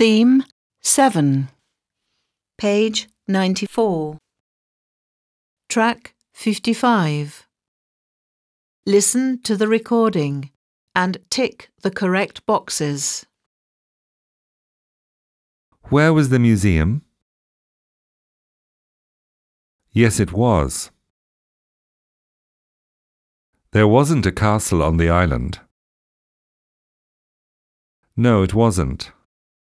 Theme 7. Page 94. Track 55. Listen to the recording and tick the correct boxes. Where was the museum? Yes, it was. There wasn't a castle on the island. No, it wasn't.